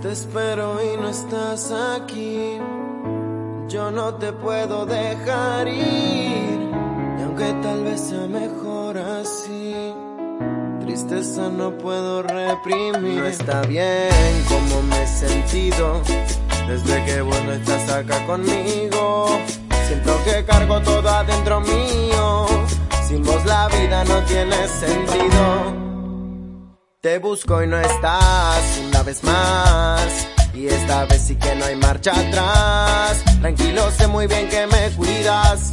Te espero y no estás aquí. Yo no te puedo dejar ir. Y aunque tal vez sea mejor así, tristeza no puedo reprimir. No está bien como me he sentido desde que vos no estás acá conmigo. Siento que cargo todo adentro mío. Sin vos la vida no tiene sentido. Te busco y no estás una vez más. Y esta vez sí que no hay marcha atrás. Tranquilo, sé muy bien que me cuidas.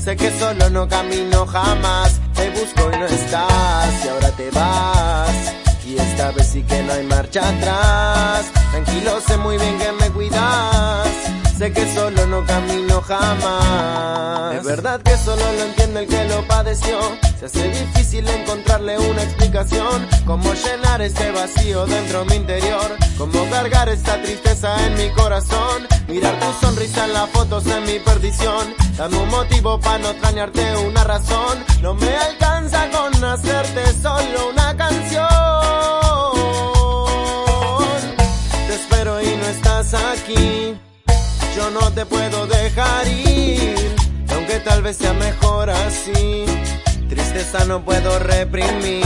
Sé que solo no camino jamás. Te busco y no estás. Y ahora te vas. Y esta vez sí que no hay marcha atrás. Tranquilo, sé muy bien que me cuidas. Sé que solo no camino jamás. Verdad que solo lo entiende el que lo padeció. Se hace difícil encontrarle una explicación. Cómo llenar este vacío dentro de mi interior. Cómo cargar esta tristeza en mi corazón. Mirar tu sonrisa en las fotos en mi perdición. Dame un motivo para no extrañarte una razón. No me alcanza con hacerte solo una canción. Te espero y no estás aquí yo no te puedo dejar ir, aunque tal vez sea mejor así, tristeza no puedo reprimir.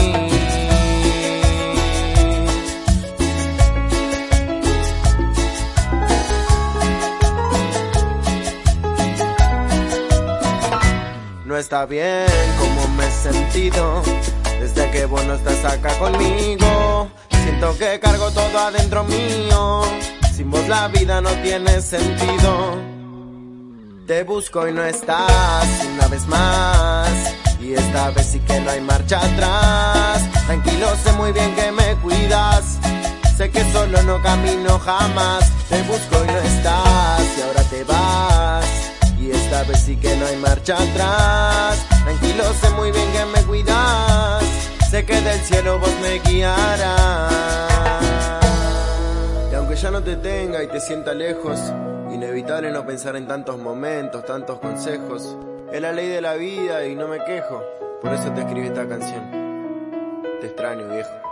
No está bien como me he sentido desde que vos no estás acá conmigo. Siento que cargo todo adentro mío sin vos la vida no tiene sentido. Te busco y no estás una vez más. Y esta vez sí que no hay marcha atrás. Tranquilo, sé muy bien que me cuidas. Sé que solo no camino jamás. Te busco y no estás. Y ahora te vas. Y esta vez sí que no hay marcha atrás. Tranquilo, sé muy bien que me cuidas. Sé que del cielo vos me guiarás ya no te tenga y te sienta lejos, inevitable no pensar en tantos momentos, tantos consejos. Es la ley de la vida y no me quejo, por eso te escribí esta canción. Te extraño, viejo.